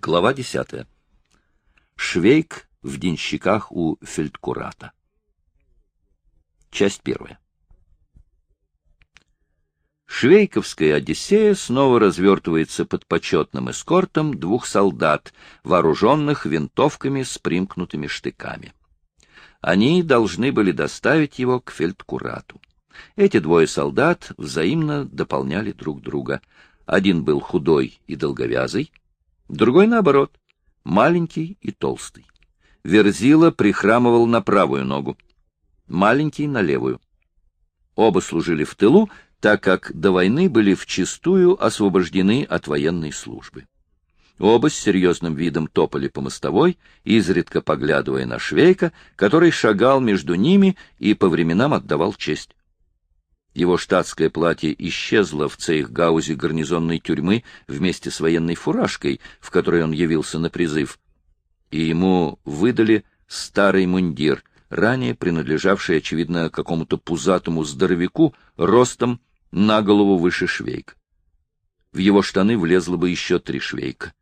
Глава десятая. Швейк в денщиках у фельдкурата. Часть первая. Швейковская Одиссея снова развертывается под почетным эскортом двух солдат, вооруженных винтовками с примкнутыми штыками. Они должны были доставить его к фельдкурату. Эти двое солдат взаимно дополняли друг друга. Один был худой и долговязый, Другой, наоборот, маленький и толстый. Верзила прихрамывал на правую ногу, маленький — на левую. Оба служили в тылу, так как до войны были вчистую освобождены от военной службы. Оба с серьезным видом топали по мостовой, изредка поглядывая на Швейка, который шагал между ними и по временам отдавал честь. Его штатское платье исчезло в цейхгаузе гарнизонной тюрьмы вместе с военной фуражкой, в которой он явился на призыв, и ему выдали старый мундир, ранее принадлежавший, очевидно, какому-то пузатому здоровяку, ростом на голову выше швейка. В его штаны влезло бы еще три швейка.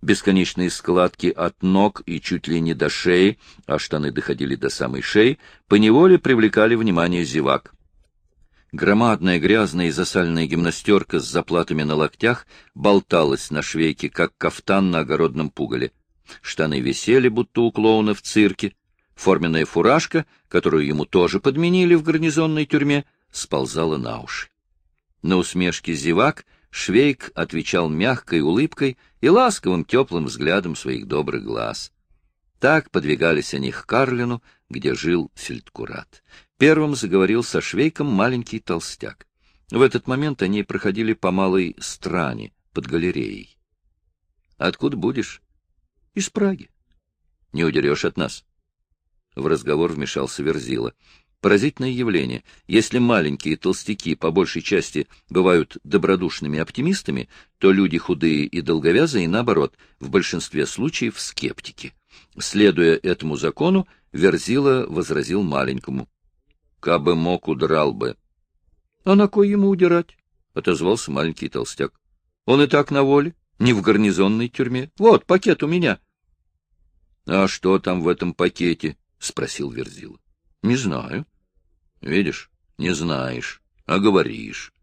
Бесконечные складки от ног и чуть ли не до шеи, а штаны доходили до самой шеи, поневоле привлекали внимание зевак. Громадная грязная и засальная гимнастерка с заплатами на локтях болталась на швейке, как кафтан на огородном пугале. Штаны висели, будто у клоуна в цирке. Форменная фуражка, которую ему тоже подменили в гарнизонной тюрьме, сползала на уши. На усмешке зевак Швейк отвечал мягкой улыбкой и ласковым теплым взглядом своих добрых глаз. Так подвигались они к Карлину, где жил фельдкурат. Первым заговорил со швейком маленький толстяк. В этот момент они проходили по малой стране под галереей. — Откуда будешь? — Из Праги. — Не удерешь от нас. В разговор вмешался Верзила. Поразительное явление. Если маленькие толстяки по большей части бывают добродушными оптимистами, то люди худые и долговязые, наоборот, в большинстве случаев скептики. Следуя этому закону, Верзила возразил маленькому. Кабы мог, удрал бы. — А на кой ему удирать? — отозвался маленький толстяк. — Он и так на воле, не в гарнизонной тюрьме. Вот, пакет у меня. — А что там в этом пакете? — спросил Верзила. — Не знаю. — Видишь, не знаешь, а говоришь.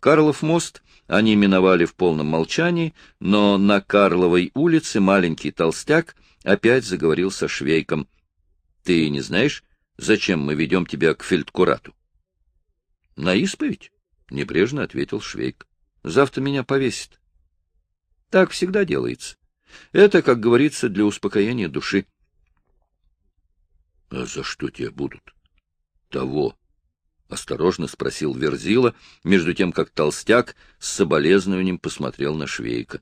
Карлов мост они миновали в полном молчании, но на Карловой улице маленький толстяк опять заговорил со швейком. — Ты не знаешь, Зачем мы ведем тебя к фельдкурату? — На исповедь, — небрежно ответил Швейк. — Завтра меня повесит. Так всегда делается. Это, как говорится, для успокоения души. — А за что тебя будут? — Того. — осторожно спросил Верзила, между тем, как толстяк с соболезнованием посмотрел на Швейка.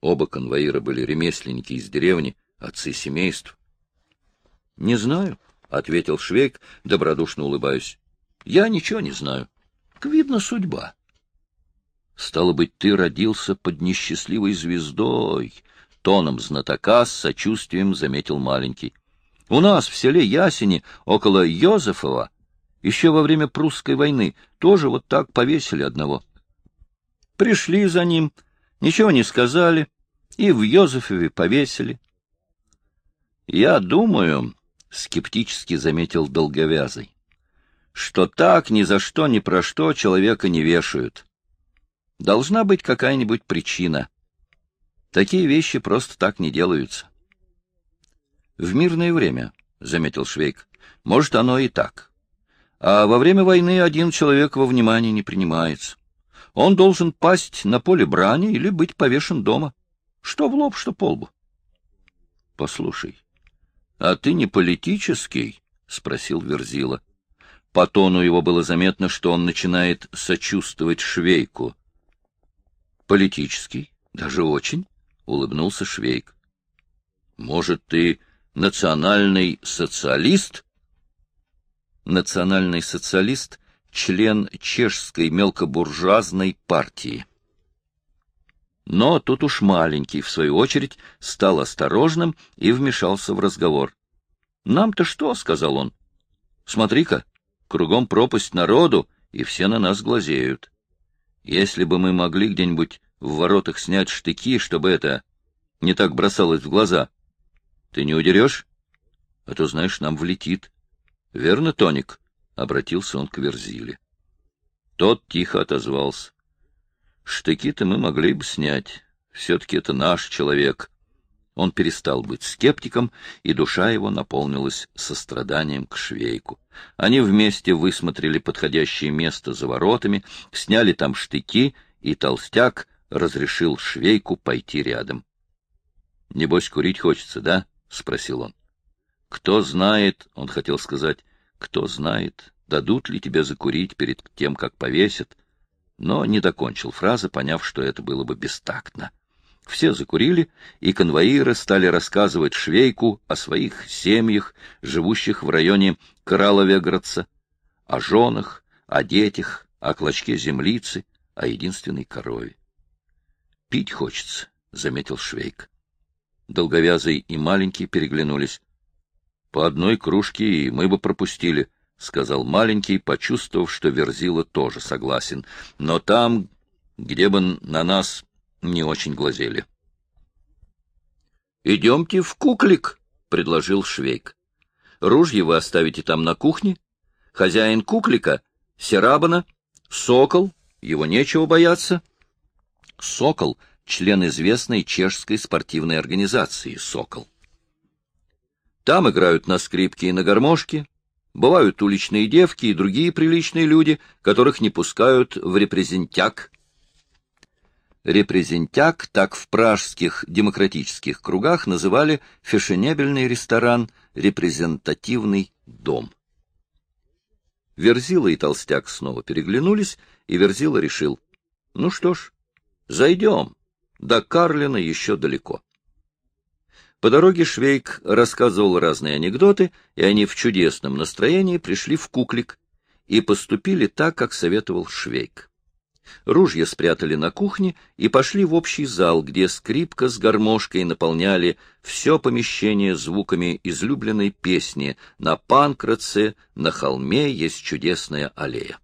Оба конвоира были ремесленники из деревни, отцы семейств. — Не знаю, — ответил Швейк, добродушно улыбаясь. — Я ничего не знаю. Видно, судьба. — Стало быть, ты родился под несчастливой звездой, — тоном знатока с сочувствием заметил маленький. — У нас в селе Ясени, около Йозефова, еще во время прусской войны, тоже вот так повесили одного. Пришли за ним, ничего не сказали, и в Йозефове повесили. Я думаю, — скептически заметил долговязый, — что так ни за что ни про что человека не вешают. Должна быть какая-нибудь причина. Такие вещи просто так не делаются. — В мирное время, — заметил Швейк, — может, оно и так. А во время войны один человек во внимание не принимается. Он должен пасть на поле брани или быть повешен дома. Что в лоб, что по лбу. — Послушай, — А ты не политический? — спросил Верзила. По тону его было заметно, что он начинает сочувствовать Швейку. — Политический? Даже очень? — улыбнулся Швейк. — Может, ты национальный социалист? Национальный социалист — член чешской мелкобуржуазной партии. Но тут уж маленький, в свою очередь, стал осторожным и вмешался в разговор. — Нам-то что? — сказал он. — Смотри-ка, кругом пропасть народу, и все на нас глазеют. Если бы мы могли где-нибудь в воротах снять штыки, чтобы это не так бросалось в глаза. Ты не удерешь? А то, знаешь, нам влетит. Верно, Тоник? — обратился он к Верзиле. Тот тихо отозвался. Штыки-то мы могли бы снять. Все-таки это наш человек. Он перестал быть скептиком, и душа его наполнилась состраданием к швейку. Они вместе высмотрели подходящее место за воротами, сняли там штыки, и толстяк разрешил швейку пойти рядом. — Небось, курить хочется, да? — спросил он. — Кто знает, — он хотел сказать, — кто знает, дадут ли тебе закурить перед тем, как повесят, но не докончил фразы, поняв, что это было бы бестактно. Все закурили, и конвоиры стали рассказывать Швейку о своих семьях, живущих в районе Краловеградца, о женах, о детях, о клочке землицы, о единственной корове. — Пить хочется, — заметил Швейк. Долговязый и маленький переглянулись. — По одной кружке и мы бы пропустили, — сказал маленький, почувствовав, что Верзила тоже согласен. — Но там, где бы на нас не очень глазели. — Идемте в куклик, — предложил Швейк. — Ружье вы оставите там на кухне. Хозяин куклика — Серабана, Сокол, его нечего бояться. Сокол — член известной чешской спортивной организации «Сокол». Там играют на скрипке и на гармошке, бывают уличные девки и другие приличные люди, которых не пускают в репрезентяк репрезентяк так в пражских демократических кругах называли фешенебельный ресторан «репрезентативный дом». Верзила и Толстяк снова переглянулись, и Верзила решил, ну что ж, зайдем, до Карлина еще далеко. По дороге Швейк рассказывал разные анекдоты, и они в чудесном настроении пришли в Куклик и поступили так, как советовал Швейк. Ружья спрятали на кухне и пошли в общий зал, где скрипка с гармошкой наполняли все помещение звуками излюбленной песни «На Панкратце, на холме есть чудесная аллея».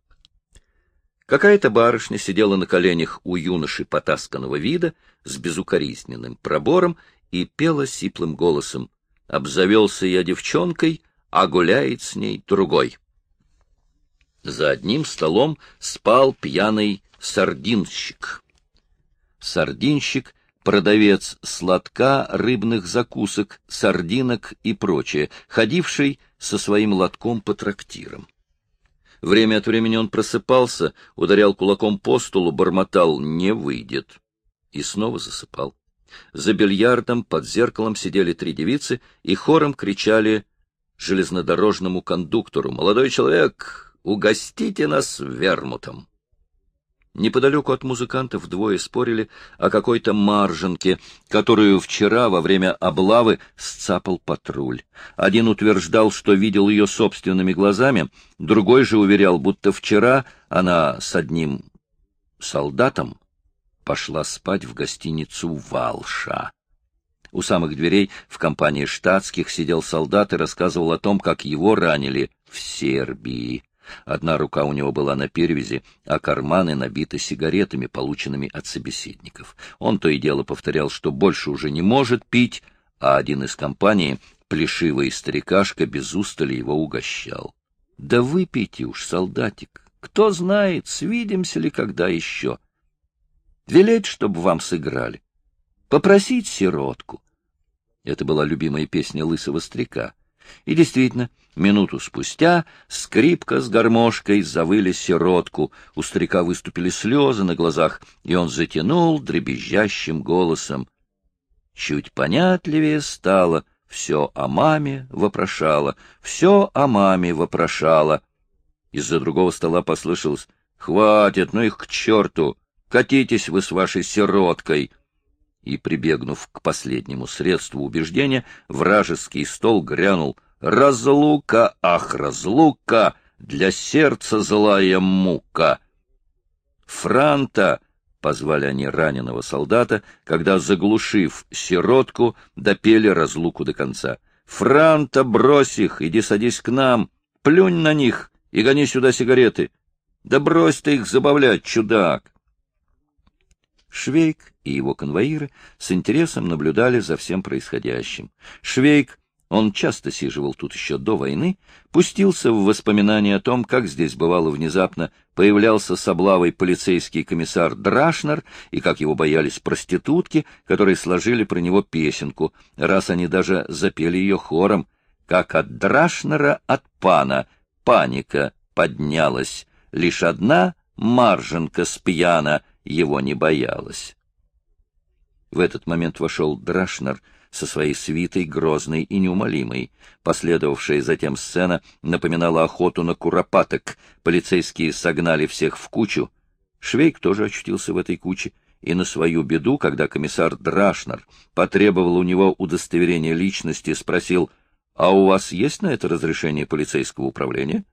Какая-то барышня сидела на коленях у юноши потасканного вида с безукоризненным пробором и пела сиплым голосом «Обзавелся я девчонкой, а гуляет с ней другой». За одним столом спал пьяный сардинщик. Сардинщик — продавец сладка, рыбных закусок, сардинок и прочее, ходивший со своим лотком по трактирам. Время от времени он просыпался, ударял кулаком по столу, бормотал «не выйдет» и снова засыпал. За бильярдом под зеркалом сидели три девицы и хором кричали железнодорожному кондуктору «Молодой человек, угостите нас вермутом!» Неподалеку от музыкантов двое спорили о какой-то марженке, которую вчера во время облавы сцапал патруль. Один утверждал, что видел ее собственными глазами, другой же уверял, будто вчера она с одним солдатом пошла спать в гостиницу «Валша». У самых дверей в компании штатских сидел солдат и рассказывал о том, как его ранили в Сербии. Одна рука у него была на перевязи, а карманы набиты сигаретами, полученными от собеседников. Он то и дело повторял, что больше уже не может пить, а один из компании, плешивый старикашка, без устали его угощал. — Да выпейте уж, солдатик, кто знает, свидимся ли когда еще. Велеть, чтобы вам сыграли. Попросить сиротку. Это была любимая песня лысого старика. И действительно, минуту спустя скрипка с гармошкой завыли сиротку, у старика выступили слезы на глазах, и он затянул дребезжащим голосом. Чуть понятливее стало, все о маме вопрошало, все о маме вопрошало. Из-за другого стола послышалось «Хватит, ну их к черту! Катитесь вы с вашей сироткой!» и, прибегнув к последнему средству убеждения, вражеский стол грянул «Разлука, ах, разлука, для сердца злая мука!» «Франта!» — позвали они раненого солдата, когда, заглушив сиротку, допели разлуку до конца. «Франта, брось их, иди садись к нам, плюнь на них и гони сюда сигареты. Да брось ты их забавлять, чудак!» Швейк и его конвоиры с интересом наблюдали за всем происходящим. Швейк он часто сиживал тут еще до войны, пустился в воспоминания о том, как здесь бывало внезапно появлялся с облавой полицейский комиссар Драшнер и как его боялись проститутки, которые сложили про него песенку, раз они даже запели ее хором, как от Драшнера от пана паника поднялась, лишь одна марженка с пьяна его не боялась. В этот момент вошел Драшнер — со своей свитой, грозной и неумолимой. Последовавшая затем сцена напоминала охоту на куропаток. Полицейские согнали всех в кучу. Швейк тоже очутился в этой куче, и на свою беду, когда комиссар Драшнер потребовал у него удостоверения личности, спросил, «А у вас есть на это разрешение полицейского управления?»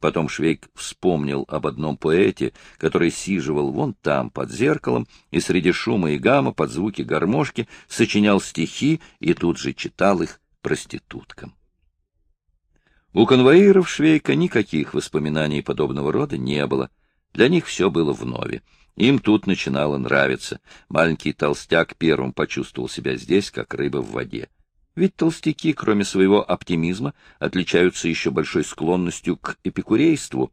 Потом Швейк вспомнил об одном поэте, который сиживал вон там, под зеркалом, и среди шума и гамма, под звуки гармошки, сочинял стихи и тут же читал их проституткам. У конвоиров Швейка никаких воспоминаний подобного рода не было. Для них все было вновь. Им тут начинало нравиться. Маленький толстяк первым почувствовал себя здесь, как рыба в воде. Ведь толстяки, кроме своего оптимизма, отличаются еще большой склонностью к эпикурейству.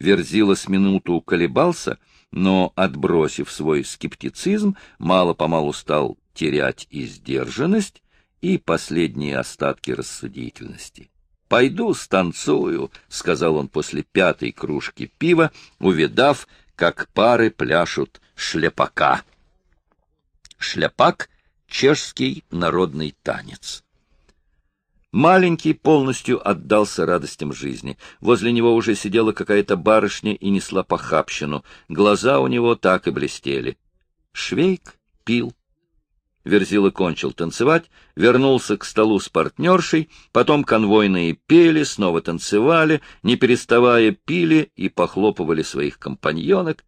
Верзила с минуту колебался, но, отбросив свой скептицизм, мало-помалу стал терять и сдержанность, и последние остатки рассудительности. «Пойду станцую», — сказал он после пятой кружки пива, увидав, как пары пляшут шляпака. Шляпак чешский народный танец. Маленький полностью отдался радостям жизни. Возле него уже сидела какая-то барышня и несла похабщину. Глаза у него так и блестели. Швейк пил. Верзила кончил танцевать, вернулся к столу с партнершей, потом конвойные пели, снова танцевали, не переставая пили и похлопывали своих компаньонок.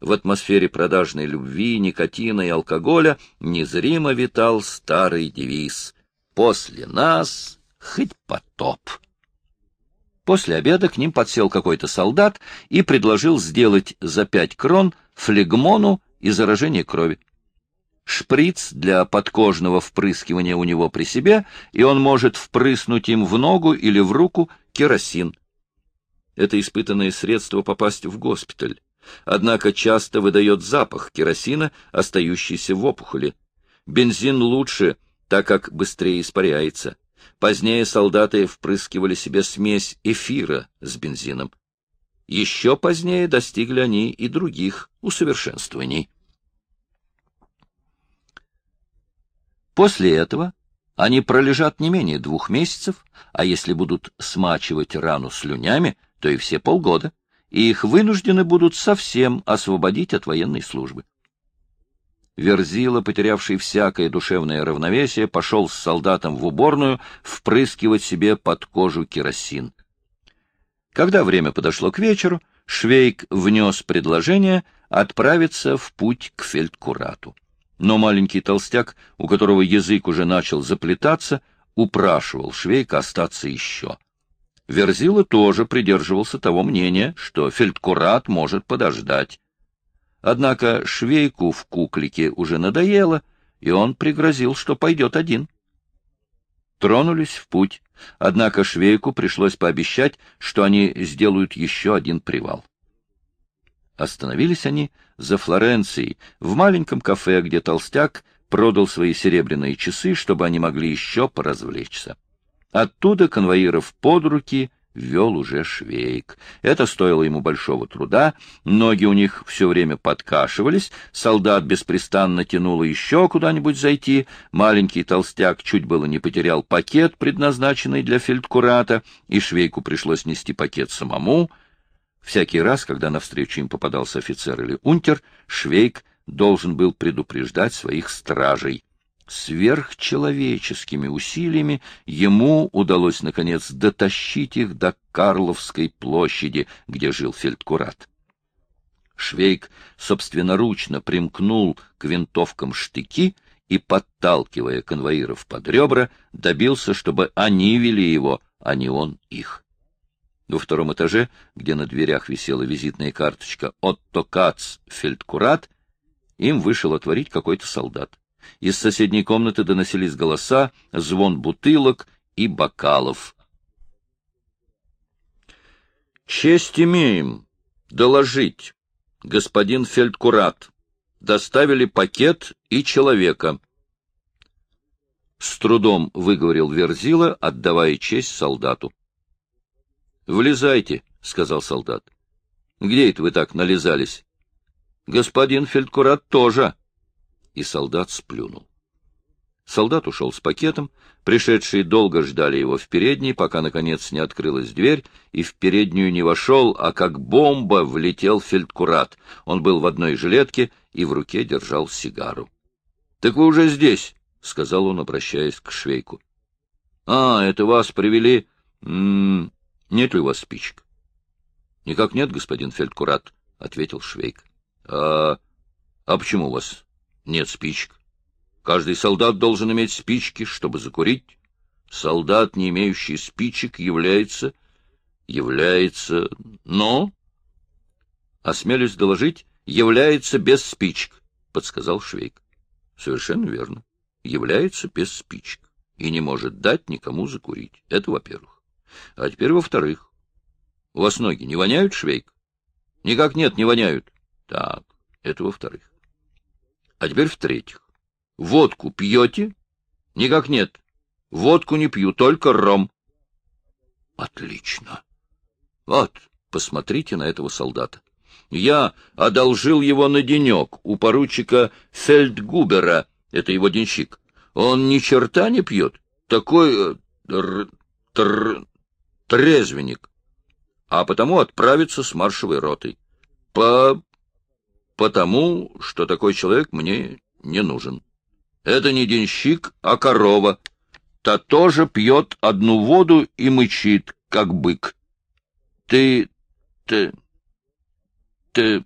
В атмосфере продажной любви, никотина и алкоголя незримо витал старый девиз «После нас хоть потоп». После обеда к ним подсел какой-то солдат и предложил сделать за пять крон флегмону и заражение крови. Шприц для подкожного впрыскивания у него при себе, и он может впрыснуть им в ногу или в руку керосин. Это испытанное средство попасть в госпиталь однако часто выдает запах керосина, остающийся в опухоли. Бензин лучше, так как быстрее испаряется. Позднее солдаты впрыскивали себе смесь эфира с бензином. Еще позднее достигли они и других усовершенствований. После этого они пролежат не менее двух месяцев, а если будут смачивать рану слюнями, то и все полгода и их вынуждены будут совсем освободить от военной службы. Верзила, потерявший всякое душевное равновесие, пошел с солдатом в уборную впрыскивать себе под кожу керосин. Когда время подошло к вечеру, Швейк внес предложение отправиться в путь к фельдкурату. Но маленький толстяк, у которого язык уже начал заплетаться, упрашивал Швейка остаться еще. Верзила тоже придерживался того мнения, что фельдкурат может подождать. Однако швейку в куклике уже надоело, и он пригрозил, что пойдет один. Тронулись в путь, однако швейку пришлось пообещать, что они сделают еще один привал. Остановились они за Флоренцией, в маленьком кафе, где толстяк продал свои серебряные часы, чтобы они могли еще поразвлечься. Оттуда конвоиров под руки вел уже швейк. Это стоило ему большого труда, ноги у них все время подкашивались, солдат беспрестанно тянуло еще куда-нибудь зайти, маленький толстяк чуть было не потерял пакет, предназначенный для фельдкурата, и швейку пришлось нести пакет самому. Всякий раз, когда навстречу им попадался офицер или унтер, швейк должен был предупреждать своих стражей. Сверхчеловеческими усилиями ему удалось, наконец, дотащить их до Карловской площади, где жил фельдкурат. Швейк собственноручно примкнул к винтовкам штыки и, подталкивая конвоиров под ребра, добился, чтобы они вели его, а не он их. Во втором этаже, где на дверях висела визитная карточка «Отто Кац, фельдкурат», Им вышел отворить какой-то солдат. Из соседней комнаты доносились голоса, звон бутылок и бокалов. «Честь имеем доложить, господин фельдкурат. Доставили пакет и человека». С трудом выговорил Верзила, отдавая честь солдату. — Влезайте, — сказал солдат. — Где это вы так нализались? — Господин фельдкурат тоже. И солдат сплюнул. Солдат ушел с пакетом, пришедшие долго ждали его в передней, пока, наконец, не открылась дверь, и в переднюю не вошел, а как бомба влетел фельдкурат. Он был в одной жилетке и в руке держал сигару. — Так вы уже здесь, — сказал он, обращаясь к швейку. — А, это вас привели... М -м, нет ли у вас спичек? — Никак нет, господин фельдкурат, — ответил швейк. — А... а почему у вас нет спичек? Каждый солдат должен иметь спички, чтобы закурить. Солдат, не имеющий спичек, является... является... но... Осмелюсь доложить, является без спичек, — подсказал Швейк. — Совершенно верно. Является без спичек и не может дать никому закурить. Это во-первых. А теперь во-вторых. У вас ноги не воняют, Швейк? Никак нет, не воняют. Так, это во-вторых. А теперь в-третьих. Водку пьете? Никак нет. Водку не пью, только ром. Отлично. Вот, посмотрите на этого солдата. Я одолжил его на денек у поручика Фельдгубера, это его денщик. Он ни черта не пьет, такой э, тр, тр, трезвенник, а потому отправится с маршевой ротой. По... потому, что такой человек мне не нужен. Это не денщик, а корова. Та тоже пьет одну воду и мычит, как бык. Ты... ты... ты...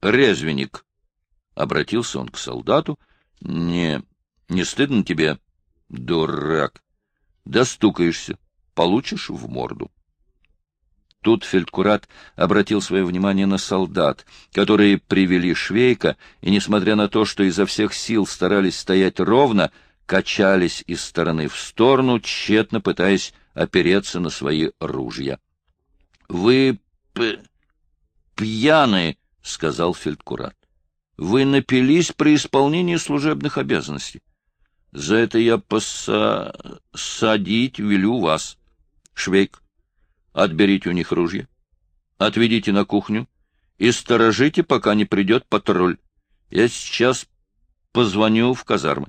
резвенник. Обратился он к солдату. Не... не стыдно тебе, дурак? Достукаешься, получишь в морду. Тут фельдкурат обратил свое внимание на солдат, которые привели Швейка, и, несмотря на то, что изо всех сил старались стоять ровно, качались из стороны в сторону, тщетно пытаясь опереться на свои ружья. — Вы пьяны, — сказал фельдкурат. — Вы напились при исполнении служебных обязанностей. За это я посадить велю вас. Швейк, Отберите у них ружья, отведите на кухню и сторожите, пока не придет патруль. Я сейчас позвоню в казармы.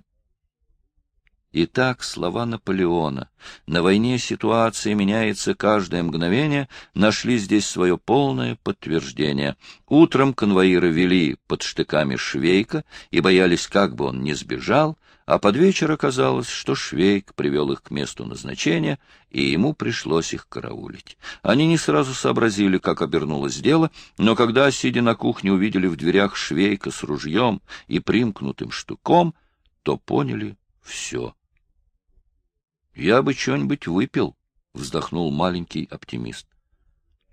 Итак, слова Наполеона «На войне ситуация меняется каждое мгновение» нашли здесь свое полное подтверждение. Утром конвоиры вели под штыками Швейка и боялись, как бы он не сбежал, а под вечер оказалось, что Швейк привел их к месту назначения, и ему пришлось их караулить. Они не сразу сообразили, как обернулось дело, но когда, сидя на кухне, увидели в дверях Швейка с ружьем и примкнутым штуком, то поняли все. Я бы что-нибудь выпил, — вздохнул маленький оптимист.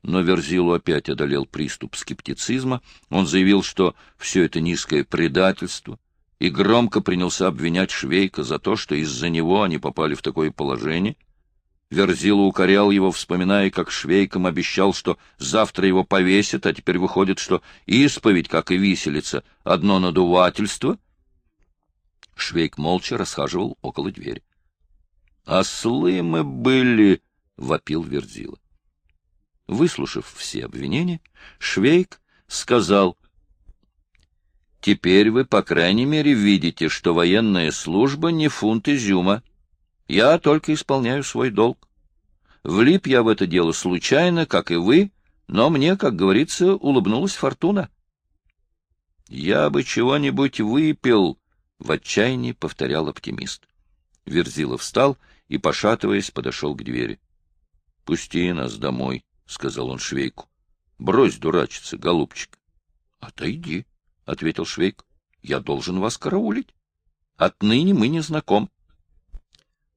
Но Верзилу опять одолел приступ скептицизма. Он заявил, что все это низкое предательство, и громко принялся обвинять Швейка за то, что из-за него они попали в такое положение. Верзила укорял его, вспоминая, как Швейком обещал, что завтра его повесят, а теперь выходит, что исповедь, как и виселица, одно надувательство. Швейк молча расхаживал около двери. Ослы мы были, — вопил Верзила. Выслушав все обвинения, Швейк сказал, — Теперь вы, по крайней мере, видите, что военная служба не фунт изюма. Я только исполняю свой долг. Влип я в это дело случайно, как и вы, но мне, как говорится, улыбнулась фортуна. — Я бы чего-нибудь выпил, — в отчаянии повторял оптимист. Верзилов встал и, пошатываясь, подошел к двери. — Пусти нас домой, — сказал он Швейку. — Брось дурачиться, голубчик. — Отойди, — ответил Швейк. — Я должен вас караулить. Отныне мы не знаком.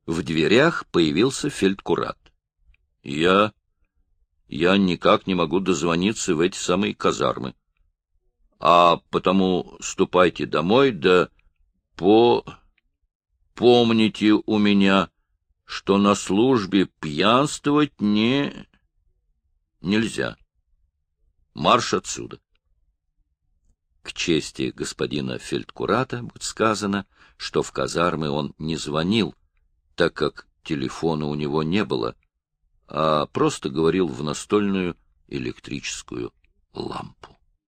В дверях появился фельдкурат. — Я... я никак не могу дозвониться в эти самые казармы. — а потому ступайте домой, да по... помните у меня, что на службе пьянствовать не... нельзя. Марш отсюда. К чести господина фельдкурата будет сказано, что в казармы он не звонил, так как телефона у него не было, а просто говорил в настольную электрическую лампу.